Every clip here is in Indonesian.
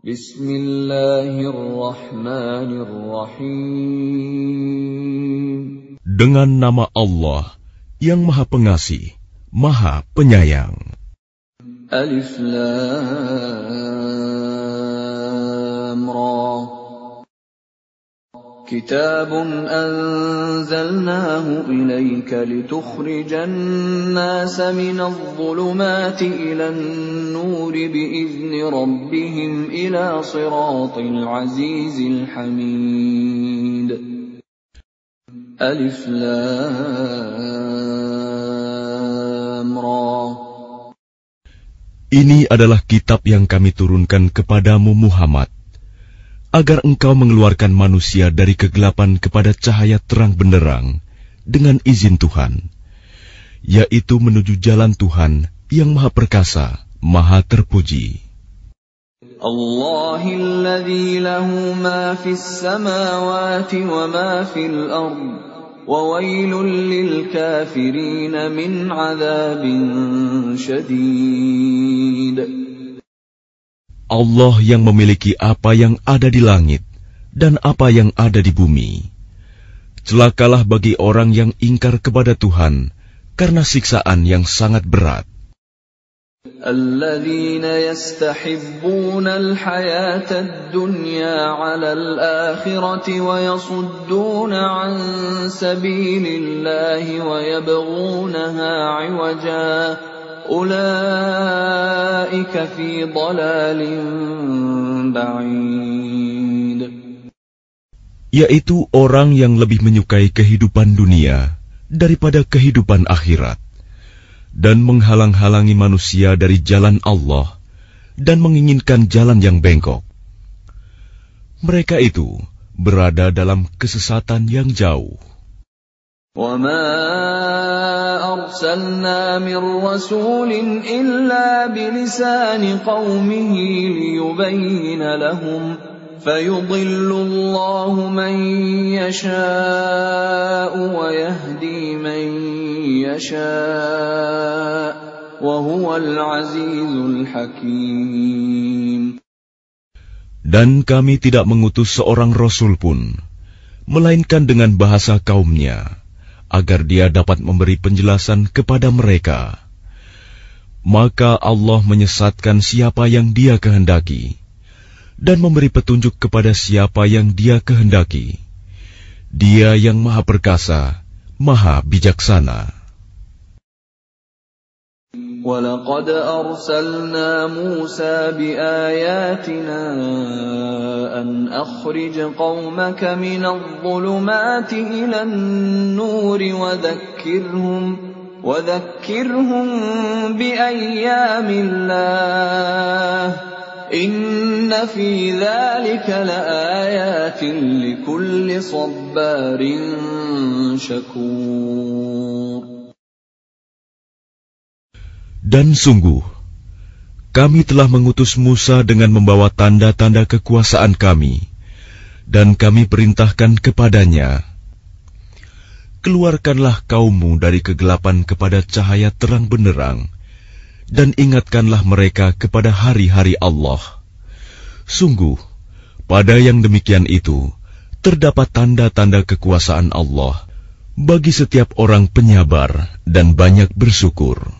Bismillahirrahmanirrahim. Dengan nama Allah yang Maha Pengasih, Maha Penyayang. Alif Lam كتاب أنزلناه إليك لتخرج الناس من الظلمات إلى النور بإذن ربهم إلى صراط العزيز الحميد ألف لام را Ini adalah kitab yang kami turunkan kepadamu Muhammad agar engkau mengeluarkan manusia dari kegelapan kepada cahaya terang benderang dengan izin Tuhan, yaitu menuju jalan Tuhan yang maha perkasa, maha terpuji. Allah. Allah yang memiliki apa yang ada di langit dan apa yang ada di bumi. Celakalah bagi orang yang ingkar kepada Tuhan karena siksaan yang sangat berat. الذين يستحبون الحياة الدنيا على الآخرة ويصدون عن سبيل الله ويبغونها عوجاً ulaika fi yaitu orang yang lebih menyukai kehidupan dunia daripada kehidupan akhirat dan menghalang-halangi manusia dari jalan Allah dan menginginkan jalan yang bengkok. Mereka itu berada dalam kesesatan yang jauh. وما أرسلنا من رسول إلا بلسان قومه ليبين لهم فيضل الله من يشاء ويهدي من يشاء وهو العزيز الحكيم Dan kami tidak mengutus seorang rasul pun, melainkan dengan bahasa kaumnya agar dia dapat memberi penjelasan kepada mereka. Maka Allah menyesatkan siapa yang dia kehendaki dan memberi petunjuk kepada siapa yang dia kehendaki. Dia yang maha perkasa, maha bijaksana. ولقد أرسلنا موسى بآياتنا أن أخرج قومك من الظلمات إلى النور وذكرهم وذكرهم بأيام الله. إن في ذلك لآيات لكل صبار شكور. Dan sungguh, kami telah mengutus Musa dengan membawa tanda-tanda kekuasaan kami, dan kami perintahkan kepadanya, Keluarkanlah kaummu dari kegelapan kepada cahaya terang benderang, dan ingatkanlah mereka kepada hari-hari Allah. Sungguh, pada yang demikian itu, terdapat tanda-tanda kekuasaan Allah bagi setiap orang penyabar dan banyak bersyukur.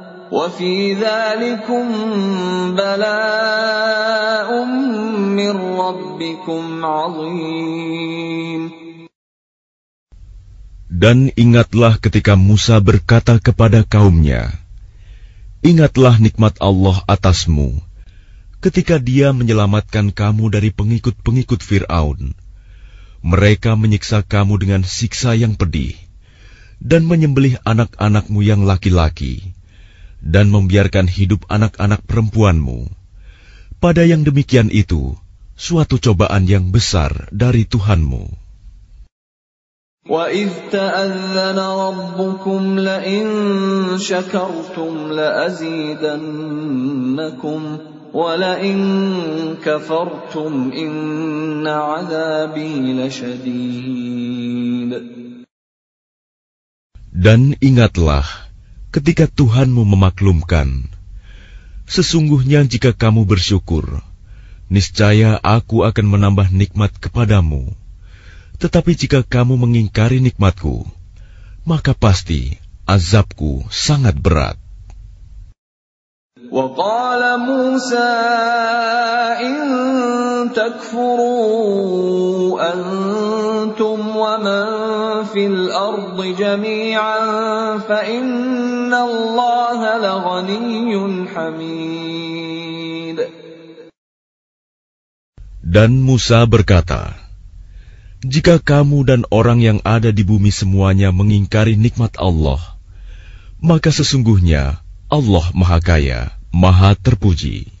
وفي ذلكم بلاء من ربكم عظيم Dan ingatlah ketika Musa berkata kepada kaumnya, Ingatlah nikmat Allah atasmu, ketika dia menyelamatkan kamu dari pengikut-pengikut Fir'aun. Mereka menyiksa kamu dengan siksa yang pedih, dan menyembelih anak-anakmu yang laki-laki dan membiarkan hidup anak-anak perempuanmu. Pada yang demikian itu, suatu cobaan yang besar dari Tuhanmu. وَإِذْ تَأَذَّنَ رَبُّكُمْ لَئِن شَكَرْتُمْ لَأَزِيدَنَّكُمْ وَلَئِن كَفَرْتُمْ إِنَّ عَذَابِي لَشَدِيدٌ Dan ingatlah ketika Tuhanmu memaklumkan, sesungguhnya jika kamu bersyukur, niscaya aku akan menambah nikmat kepadamu tetapi jika kamu mengingkari nikmatku, maka pasti azabku sangat berat. وقال موسى إن تكفروا أنتم ومن في الأرض جميعا فإن dan Musa berkata, Jika kamu dan orang yang ada di bumi semuanya mengingkari nikmat Allah, maka sesungguhnya Allah Maha Kaya, Maha Terpuji.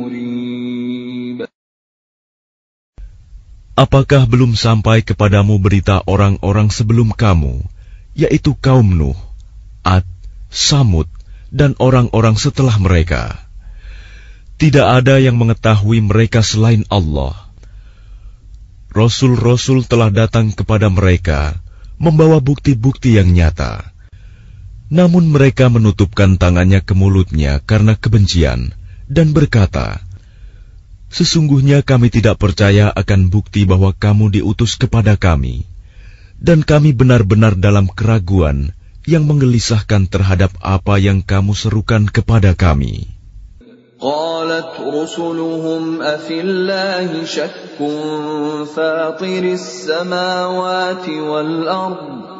Apakah belum sampai kepadamu berita orang-orang sebelum kamu, yaitu kaum Nuh, Ad, Samud, dan orang-orang setelah mereka? Tidak ada yang mengetahui mereka selain Allah. Rasul-rasul telah datang kepada mereka, membawa bukti-bukti yang nyata. Namun mereka menutupkan tangannya ke mulutnya karena kebencian, dan berkata, Sesungguhnya kami tidak percaya akan bukti bahwa kamu diutus kepada kami, dan kami benar-benar dalam keraguan yang menggelisahkan terhadap apa yang kamu serukan kepada kami. قالت رسلهم أفي الله شك فاطر السماوات والأرض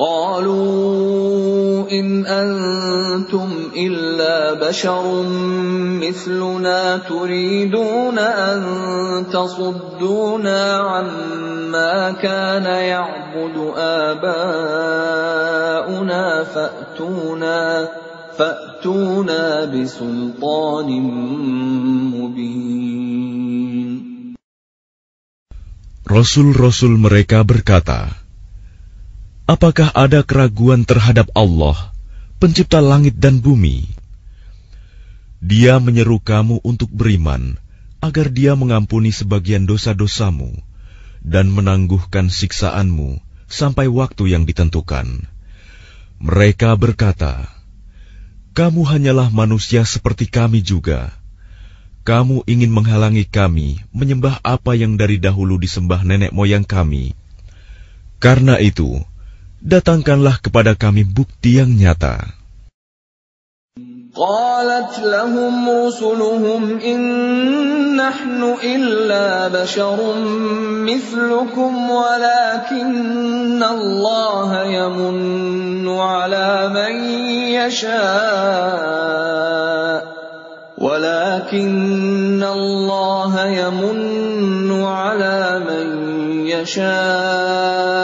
قالوا إن أنتم إلا بشر مثلنا تريدون أن تصدونا عما كان يعبد آباؤنا فأتونا فأتونا بسلطان مبين Rasul-rasul mereka berkata, Apakah ada keraguan terhadap Allah, pencipta langit dan bumi? Dia menyeru kamu untuk beriman, agar dia mengampuni sebagian dosa-dosamu, dan menangguhkan siksaanmu sampai waktu yang ditentukan. Mereka berkata, Kamu hanyalah manusia seperti kami juga. Kamu ingin menghalangi kami menyembah apa yang dari dahulu disembah nenek moyang kami. Karena itu, datangkanlah kepada kami bukti yang nyata. قالت لهم رسلهم إن نحن إلا بشر مثلكم ولكن الله يمن على من يشاء ولكن الله يمن على من يشاء من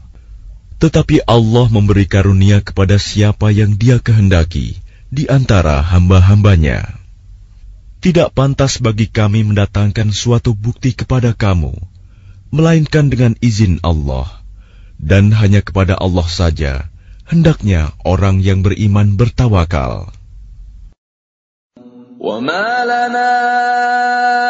tetapi Allah memberi karunia kepada siapa yang Dia kehendaki di antara hamba-hambanya. Tidak pantas bagi kami mendatangkan suatu bukti kepada kamu, melainkan dengan izin Allah, dan hanya kepada Allah saja hendaknya orang yang beriman bertawakal." وما لنا ألا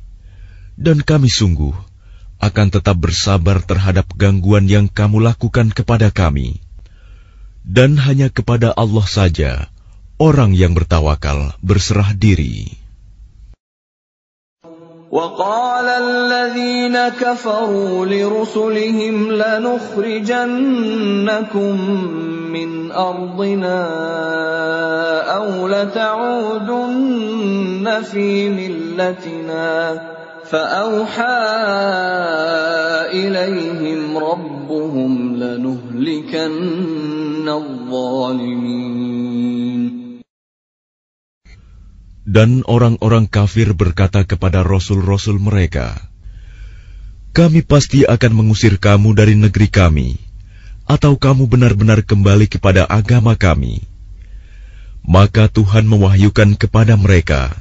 dan kami sungguh akan tetap bersabar terhadap gangguan yang kamu lakukan kepada kami, dan hanya kepada Allah saja orang yang bertawakal berserah diri. وقال الذين كفروا لرسلهم لنخرجنكم من أرضنا أو لتعودن في ملتنا فأوحى إليهم ربهم لنهلكن الظالمين Dan orang-orang kafir berkata kepada rasul-rasul mereka, "Kami pasti akan mengusir kamu dari negeri kami, atau kamu benar-benar kembali kepada agama kami." Maka Tuhan mewahyukan kepada mereka,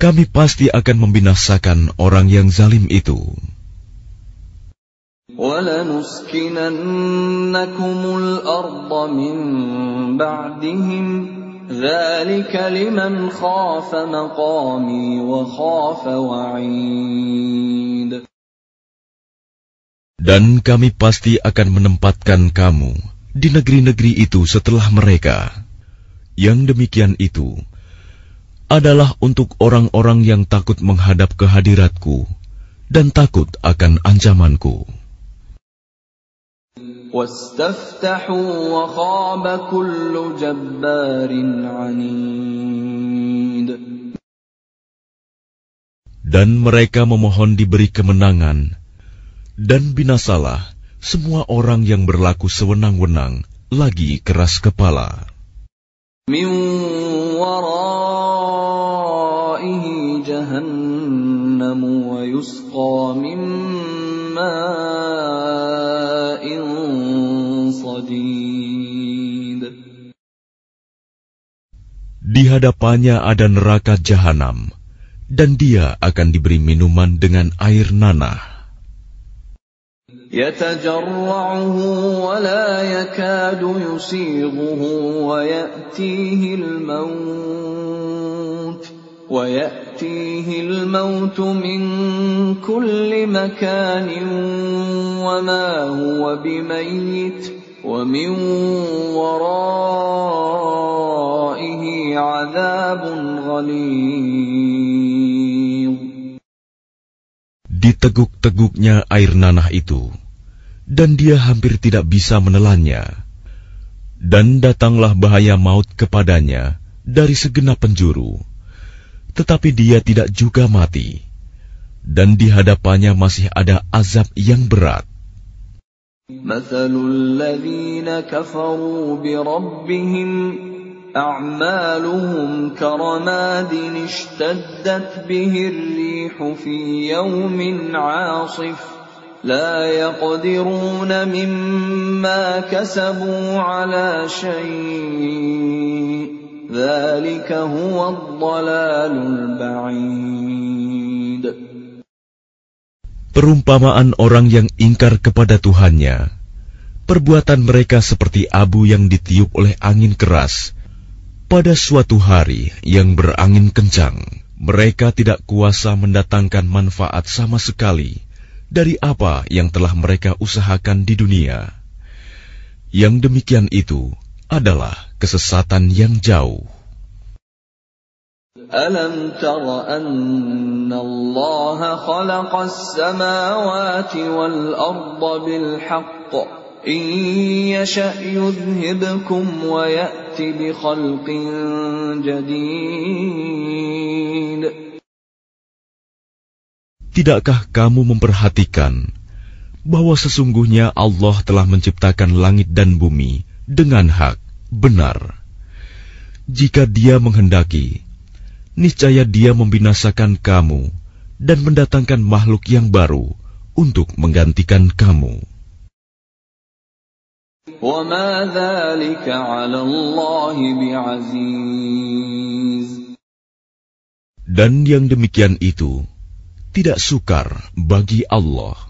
kami pasti akan membinasakan orang yang zalim itu. Dan kami pasti akan menempatkan kamu di negeri-negeri itu setelah mereka. Yang demikian itu adalah untuk orang-orang yang takut menghadap kehadiratku dan takut akan ancamanku. Dan mereka memohon diberi kemenangan, dan binasalah semua orang yang berlaku sewenang-wenang lagi keras kepala. Min waraihi jahannam wa yusqa min Di hadapannya ada neraka jahanam, dan dia akan diberi minuman dengan air nanah. يتجرعه ولا يكاد يسيغه ويأتيه الموت ويأتيه الموت من كل مكان وما هو بميت ومن ورائه عذاب غليظ Diteguk-teguknya air nanah itu, dan dia hampir tidak bisa menelannya. Dan datanglah bahaya maut kepadanya dari segenap penjuru, tetapi dia tidak juga mati. Dan di hadapannya masih ada azab yang berat. مثل الذين كفروا بربهم أعمالهم كرماد اشتدت به الريح في يوم عاصف لا يقدرون مما كسبوا على شيء Perumpamaan orang yang ingkar kepada Tuhannya, perbuatan mereka seperti abu yang ditiup oleh angin keras. Pada suatu hari yang berangin kencang, mereka tidak kuasa mendatangkan manfaat sama sekali dari apa yang telah mereka usahakan di dunia. Yang demikian itu, adalah kesesatan yang jauh. ألم تر أن الله خلق السماوات والأرض بالحق إن يشأ يذهبكم ويأت بخلق جديد Tidakkah kamu memperhatikan bahwa sesungguhnya Allah telah menciptakan langit dan bumi dengan hak, benar. Jika Dia menghendaki, niscaya Dia membinasakan kamu dan mendatangkan makhluk yang baru untuk menggantikan kamu. Dan yang demikian itu tidak sukar bagi Allah.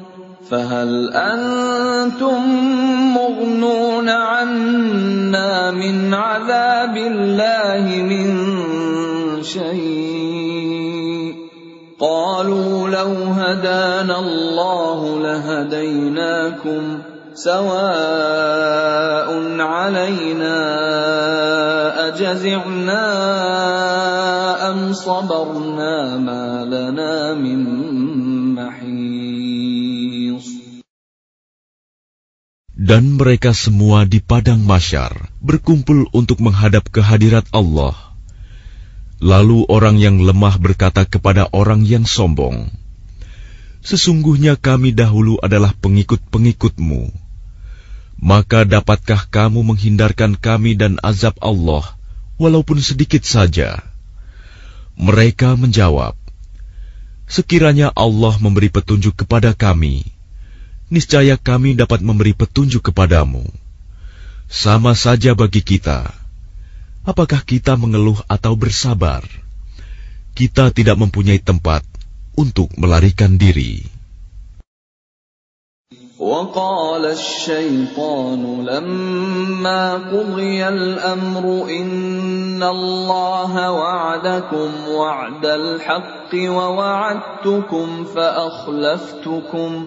فهل أنتم مغنون عنا من عذاب الله من شيء؟ قالوا لو هدانا الله لهديناكم سواء علينا أجزعنا أم صبرنا ما لنا من Dan mereka semua di padang masyar berkumpul untuk menghadap kehadirat Allah. Lalu orang yang lemah berkata kepada orang yang sombong, Sesungguhnya kami dahulu adalah pengikut-pengikutmu. Maka dapatkah kamu menghindarkan kami dan azab Allah, walaupun sedikit saja? Mereka menjawab, Sekiranya Allah memberi petunjuk kepada kami, niscaya kami dapat memberi petunjuk kepadamu. Sama saja bagi kita. Apakah kita mengeluh atau bersabar? Kita tidak mempunyai tempat untuk melarikan diri. وقال الشيطان لما قضي الامر ان الله وعدكم وعد الحق ووعدتكم فاخلفتكم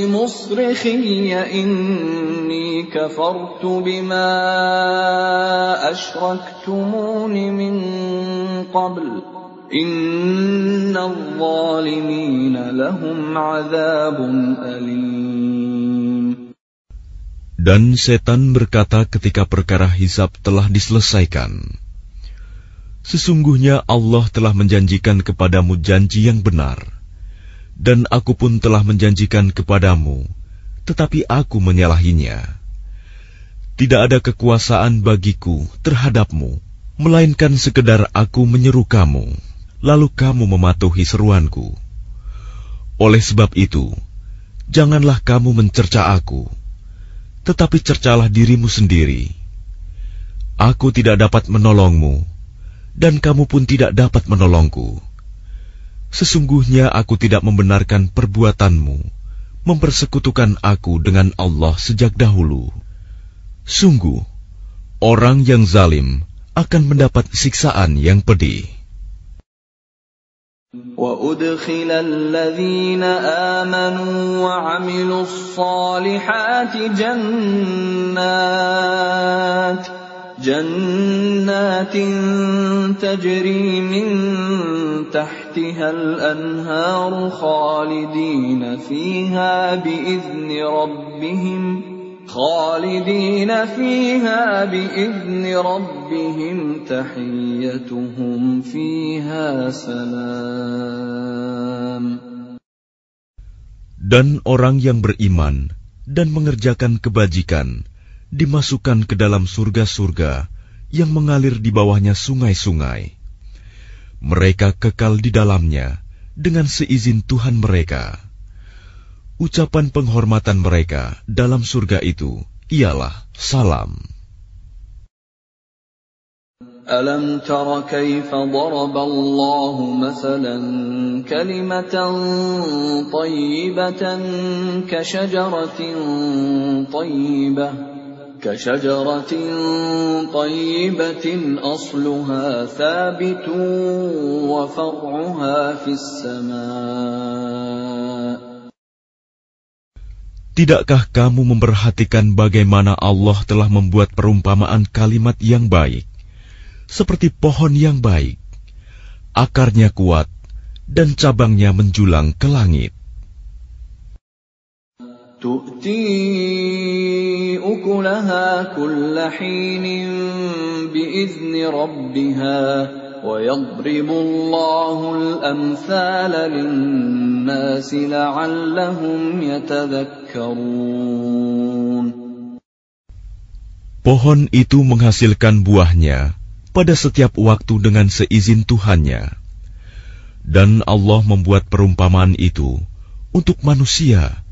مصرخي إني كفرت بما أشركتمون من قبل إن الظالمين لهم عذاب أليم Dan setan berkata ketika perkara hisab telah diselesaikan, Sesungguhnya Allah telah menjanjikan kepadamu janji yang benar, dan aku pun telah menjanjikan kepadamu tetapi aku menyalahinya. Tidak ada kekuasaan bagiku terhadapmu, melainkan sekedar aku menyeru kamu, lalu kamu mematuhi seruanku. Oleh sebab itu, janganlah kamu mencerca aku, tetapi cercalah dirimu sendiri. Aku tidak dapat menolongmu, dan kamu pun tidak dapat menolongku. Sesungguhnya aku tidak membenarkan perbuatanmu mempersekutukan aku dengan Allah sejak dahulu. Sungguh, orang yang zalim akan mendapat siksaan yang pedih. وأدخل الذين آمنوا وعملوا الصالحات جنات جنات تجري من تحتها الأنهار خالدين فيها بإذن ربهم خالدين فيها بإذن ربهم تحيتهم فيها سلام Dan orang yang beriman dan mengerjakan kebajikan dimasukkan ke dalam surga-surga yang mengalir di bawahnya sungai-sungai. Mereka kekal di dalamnya dengan seizin Tuhan mereka. Ucapan penghormatan mereka dalam surga itu ialah salam. ألم تر كيف ضرب الله مثلا كلمة طيبة كشجرة طيبة كشجرة طيبة أصلها ثابت وفرعها في السماء Tidakkah kamu memperhatikan bagaimana Allah telah membuat perumpamaan kalimat yang baik, seperti pohon yang baik, akarnya kuat, dan cabangnya menjulang ke langit? تؤتي أكلها كل حين بإذن ربها ويضرب الله الأمثال للناس لعلهم يتذكرون Pohon itu menghasilkan buahnya pada setiap waktu dengan seizin Tuhannya. Dan Allah membuat perumpamaan itu untuk manusia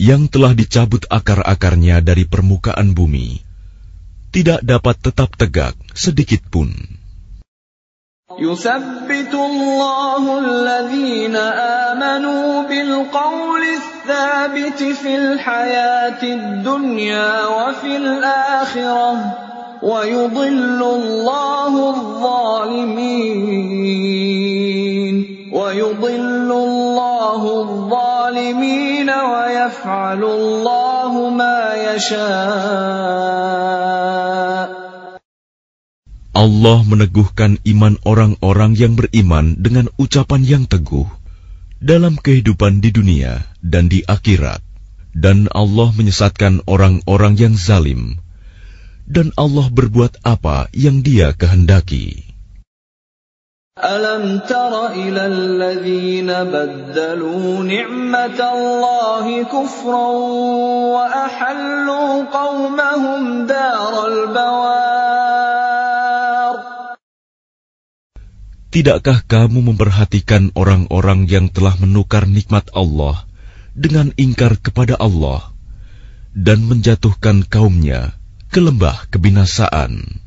yang telah dicabut akar-akarnya dari permukaan bumi, tidak dapat tetap tegak sedikit pun. يثبت الله الذين آمنوا بالقول الثابت في الحياة الدنيا وفي الآخرة ويضل الله الظالمين ويضل الله الظالمين ويفعل الله ما يشاء Allah meneguhkan iman orang-orang yang beriman dengan ucapan yang teguh dalam kehidupan di dunia dan di akhirat. Dan Allah menyesatkan orang-orang yang zalim. Dan Allah berbuat apa yang dia kehendaki. ألم تر إلى الذين بدلوا نعمة الله كفرا وأحلوا قومهم دار البوار Tidakkah kamu memperhatikan orang-orang yang telah menukar nikmat Allah dengan ingkar kepada Allah dan menjatuhkan kaumnya ke lembah kebinasaan?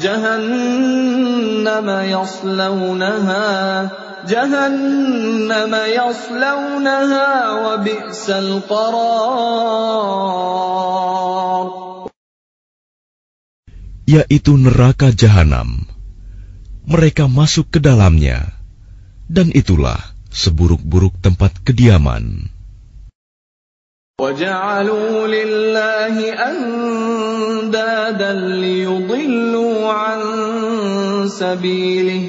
جهنم يصلونها جهنم يصلونها وبئس القرار yaitu neraka jahanam. Mereka masuk ke dalamnya, dan itulah seburuk-buruk tempat kediaman. وجعلوا لله أندادا ليضلوا عن سبيله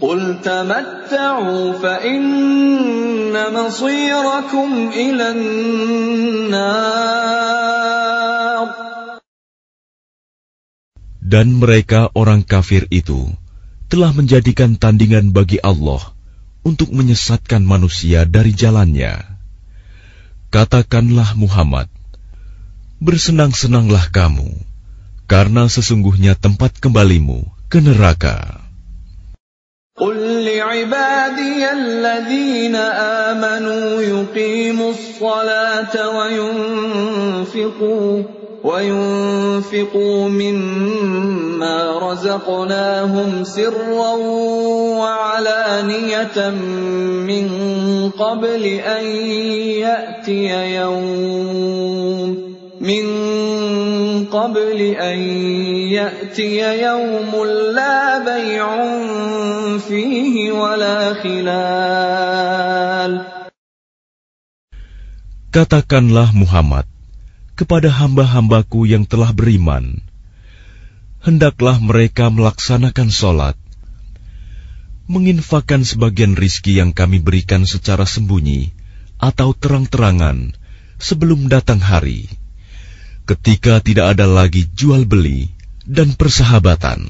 قل تمتعوا فإن مصيركم إلى النار Dan mereka orang kafir itu telah menjadikan tandingan bagi Allah untuk menyesatkan manusia dari jalannya. Katakanlah Muhammad, bersenang-senanglah kamu, karena sesungguhnya tempat kembalimu ke neraka. قل لعبادي الذين آمنوا يقيموا الصلاة وينفقوا وينفقوا مما رزقناهم سرا وعلانية من قبل أن يأتي يوم من قبل أن يأتي يوم لا بيع فيه ولا خلال. Katakanlah Muhammad kepada hamba-hambaku yang telah beriman, hendaklah mereka melaksanakan sholat, menginfakkan sebagian rizki yang kami berikan secara sembunyi atau terang-terangan sebelum datang hari. Ketika tidak ada lagi jual beli dan persahabatan.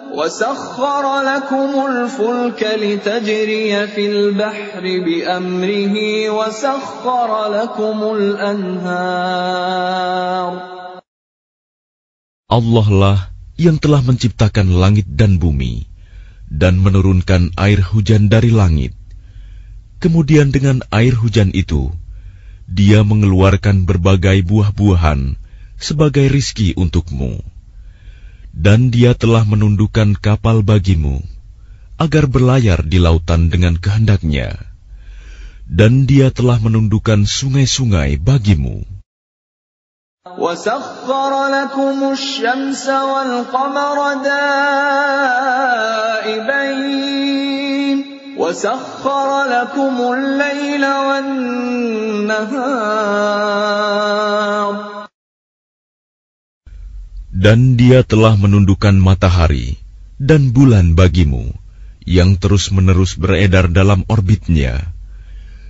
وسخر لكم الفلك لتجري في البحر بأمره وسخر لكم الأنهار Allah lah yang telah menciptakan langit dan bumi dan menurunkan air hujan dari langit. Kemudian dengan air hujan itu, dia mengeluarkan berbagai buah-buahan sebagai rizki untukmu dan Dia telah menundukkan kapal bagimu agar berlayar di lautan dengan kehendaknya, dan Dia telah menundukkan sungai-sungai bagimu. وسخر Dan dia telah menundukkan matahari dan bulan bagimu, yang terus-menerus beredar dalam orbitnya,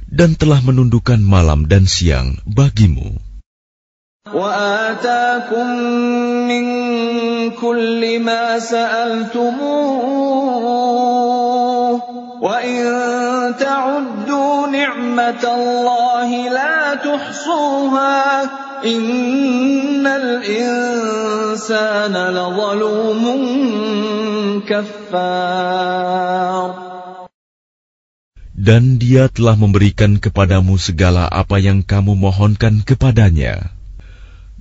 dan telah menundukkan malam dan siang bagimu. وآتاكم من كل ما سألتموه وإن تعدوا نعمة الله لا تحصوها dan Dia telah memberikan kepadamu segala apa yang kamu mohonkan kepadanya.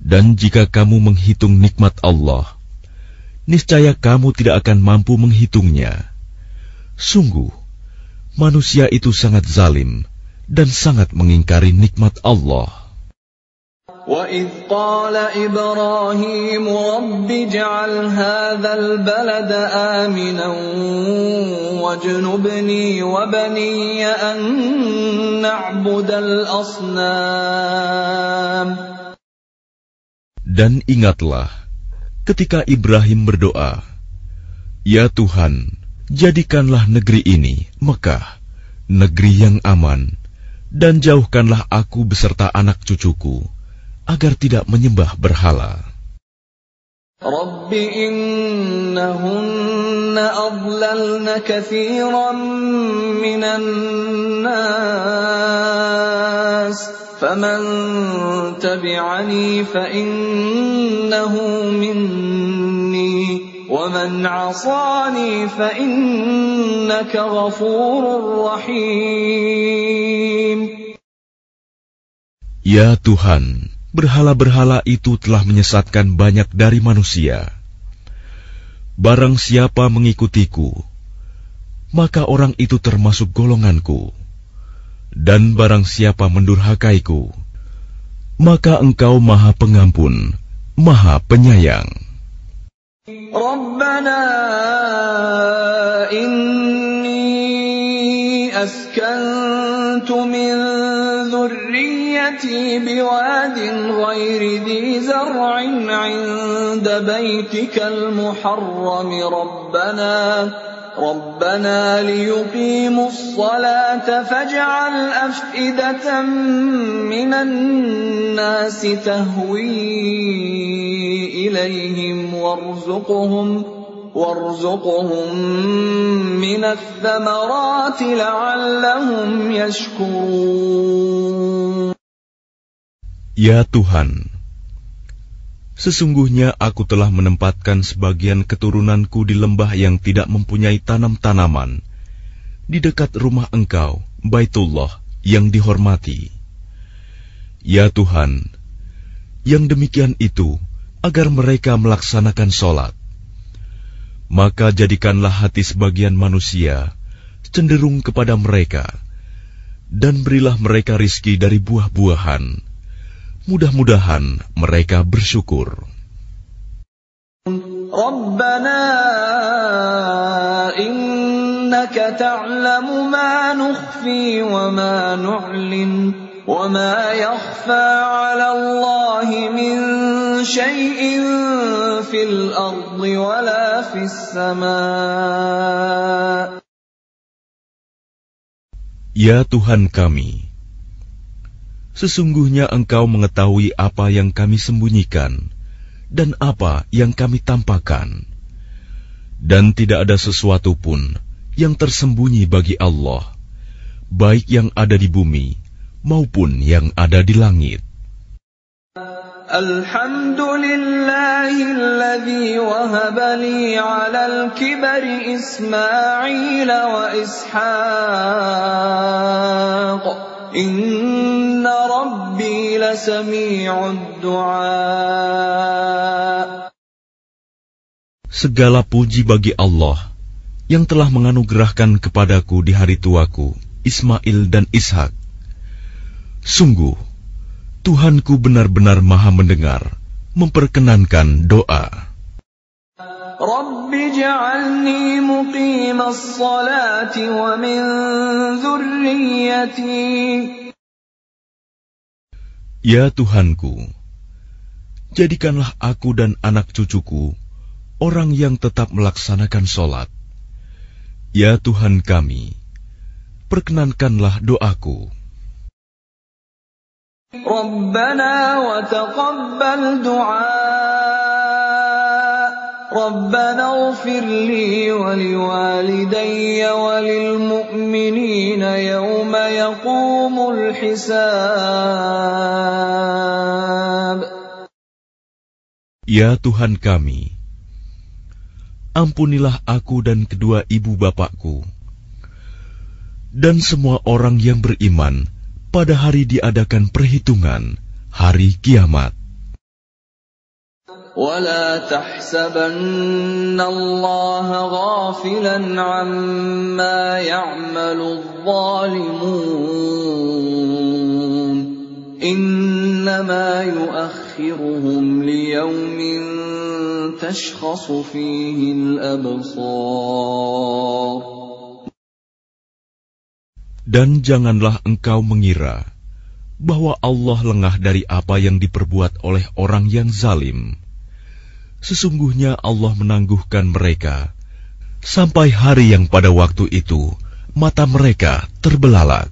Dan jika kamu menghitung nikmat Allah, niscaya kamu tidak akan mampu menghitungnya. Sungguh, manusia itu sangat zalim dan sangat mengingkari nikmat Allah. وَإِذْ قَالَ إِبْرَاهِيمُ رَبِّ اجْعَلْ هَٰذَا الْبَلَدَ آمِنًا وَاجْنُبْنِي وَبَنِيَّ أَن نَّعْبُدَ الْأَصْنَامَ Dan ingatlah ketika Ibrahim berdoa, "Ya Tuhan, jadikanlah negeri ini, Mekah, negeri yang aman, dan jauhkanlah aku beserta anak cucuku agar tidak menyembah berhala." رب إنهن أضللن كثيرا من الناس فمن تبعني فإنه مني ومن عصاني فإنك غفور رحيم Ya Tuhan, berhala-berhala itu telah menyesatkan banyak dari manusia. Barang siapa mengikutiku, maka orang itu termasuk golonganku. Dan barang siapa mendurhakaiku, maka engkau maha pengampun, maha penyayang. Rabbana ذريتي بواد غير ذي زرع عند بيتك المحرم ربنا ربنا ليقيموا الصلاة فاجعل أفئدة من الناس تهوي إليهم وارزقهم وارزقهم من الثمرات لعلهم يشكرون. Ya Tuhan, sesungguhnya aku telah menempatkan sebagian keturunanku di lembah yang tidak mempunyai tanam-tanaman, di dekat rumah engkau, Baitullah yang dihormati. Ya Tuhan, yang demikian itu agar mereka melaksanakan sholat. Maka jadikanlah hati sebagian manusia cenderung kepada mereka, dan berilah mereka rizki dari buah-buahan Mudah-mudahan mereka bersyukur. ربنا إنك تعلم ما نخفي وما نعلن وما يخفى على الله من شيء في الأرض ولا في السماء Ya Tuhan kami, sesungguhnya Engkau mengetahui apa yang kami sembunyikan dan apa yang kami tampakkan. Dan tidak ada sesuatu pun yang tersembunyi bagi Allah, baik yang ada di bumi maupun yang ada di langit. Alhamdulillahilladzi wahab li 'alal kibari Ismail wa Ishaq. Inna rabbi lasami'ud du'a. Segala puji bagi Allah yang telah menganugerahkan kepadaku di hari tuaku Ismail dan Ishak. Sungguh, Tuhanku benar-benar maha mendengar, memperkenankan doa. Muqimas salati wa min dhurriyyati. Ya Tuhanku, jadikanlah aku dan anak cucuku orang yang tetap melaksanakan sholat. Ya Tuhan kami, perkenankanlah doaku. Rabbana wa taqabbal du'a Li wa liwalidayya wa lilmu'minina yawma yaqumul hisab Ya Tuhan kami, ampunilah aku dan kedua ibu bapakku, dan semua orang yang beriman pada hari diadakan perhitungan, hari kiamat. ولا تحسبن الله غافلا عما يعمل الظالمون انما يؤخرهم ليوم تشخص فيه الابصار Dan janganlah engkau mengira bahwa Allah lengah dari apa yang diperbuat oleh orang yang zalim. Sesungguhnya Allah menangguhkan mereka sampai hari yang pada waktu itu mata mereka terbelalak.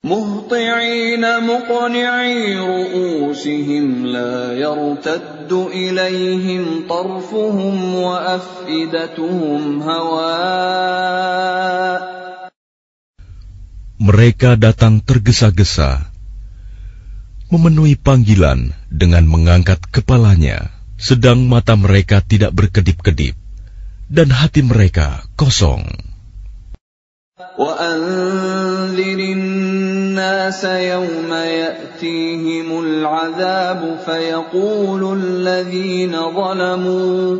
مهطعين مقنعي رؤوسهم لا يرتد إليهم طرفهم وأفئدتهم هواء Mereka datang tergesa-gesa, memenuhi panggilan dengan mengangkat kepalanya, sedang mata mereka tidak berkedip-kedip, dan hati mereka kosong. وأنذر الناس يوم يأتيهم العذاب فيقول الذين ظلموا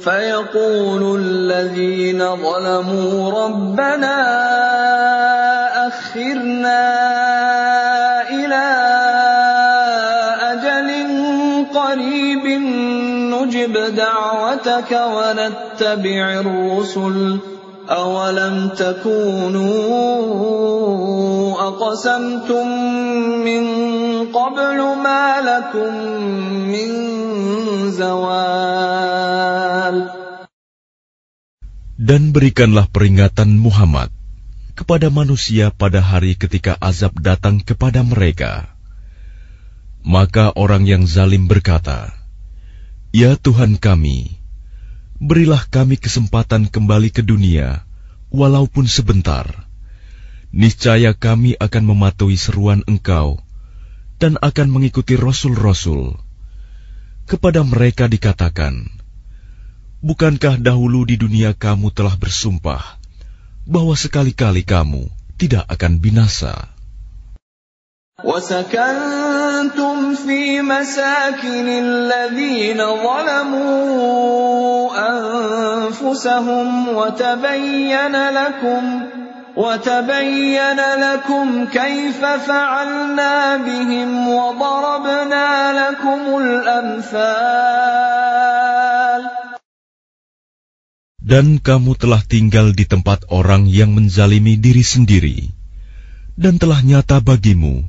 فيقول الذين ظلموا ربنا أخرنا دعوتك ونتبع الرسل أولم تكونوا أقسمتم من قبل ما لكم من زوال Dan berikanlah peringatan Muhammad kepada manusia pada hari ketika azab datang kepada mereka. Maka orang yang zalim berkata, Ya Tuhan kami, berilah kami kesempatan kembali ke dunia, walaupun sebentar. Niscaya kami akan mematuhi seruan Engkau dan akan mengikuti rasul-rasul. Kepada mereka dikatakan, Bukankah dahulu di dunia kamu telah bersumpah bahwa sekali-kali kamu tidak akan binasa. وسكنتم في مساكن الذين ظلموا أنفسهم وتبين لكم وتبين لكم كيف فعلنا بهم وضربنا لكم الأمثال Dan kamu telah tinggal di tempat orang yang menzalimi diri sendiri, dan telah nyata bagimu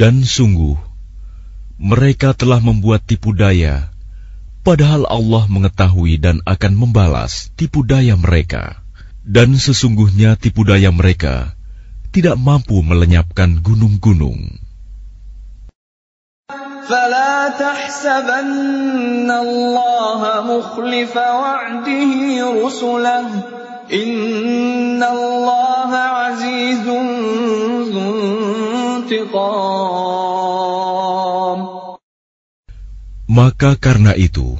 Dan sungguh, mereka telah membuat tipu daya, padahal Allah mengetahui dan akan membalas tipu daya mereka. Dan sesungguhnya tipu daya mereka tidak mampu melenyapkan gunung-gunung. فلا تحسبن الله مخلف وعده رسله إن الله عزيز ذو انتقام maka karena itu,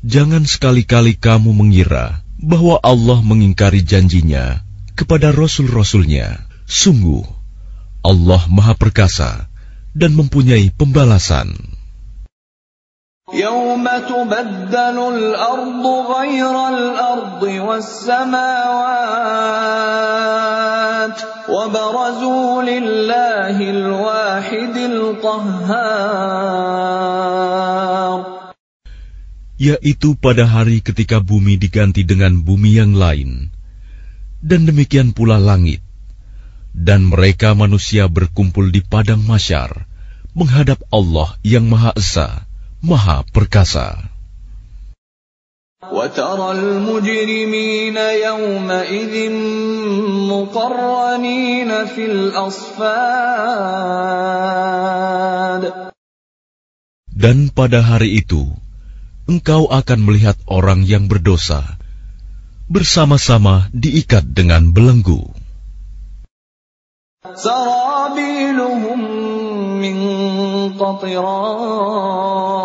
jangan sekali-kali kamu mengira bahwa Allah mengingkari janjinya kepada rasul-rasulnya. Sungguh, Allah Maha Perkasa dan mempunyai pembalasan يوم تبدل الأرض غير الأرض والسماوات وبرزوا لله الواحد القهار yaitu pada hari ketika bumi diganti dengan bumi yang lain, dan demikian pula langit, dan mereka manusia berkumpul di padang masyar menghadap Allah yang Maha Esa, Maha Perkasa. وترى المجرمين يومئذ مقرنين في الأصفاد Dan pada hari itu, engkau akan melihat orang yang berdosa bersama-sama diikat dengan belenggu. سرابيلهم من قطران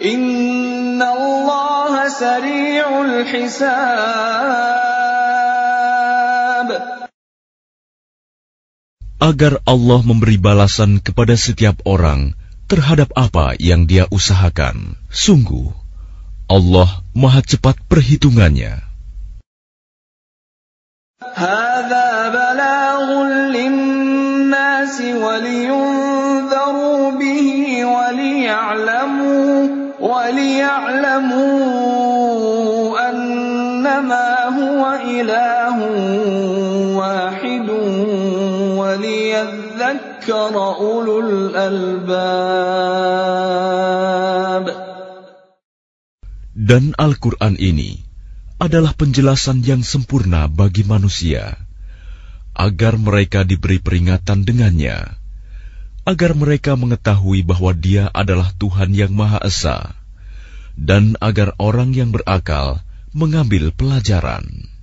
إن الله سريع الحساب agar Allah memberi balasan kepada setiap orang terhadap apa yang dia usahakan. Sungguh, Allah Maha Cepat perhitungannya. هذا بلاغ للناس ولينذروا وليعلموا وليعلموا أنما هو إله واحد وليذكر أولو الألباب Dan Al-Quran ini adalah penjelasan yang sempurna bagi manusia, agar mereka diberi peringatan dengannya, agar mereka mengetahui bahwa Dia adalah Tuhan yang Maha Esa, dan agar orang yang berakal mengambil pelajaran.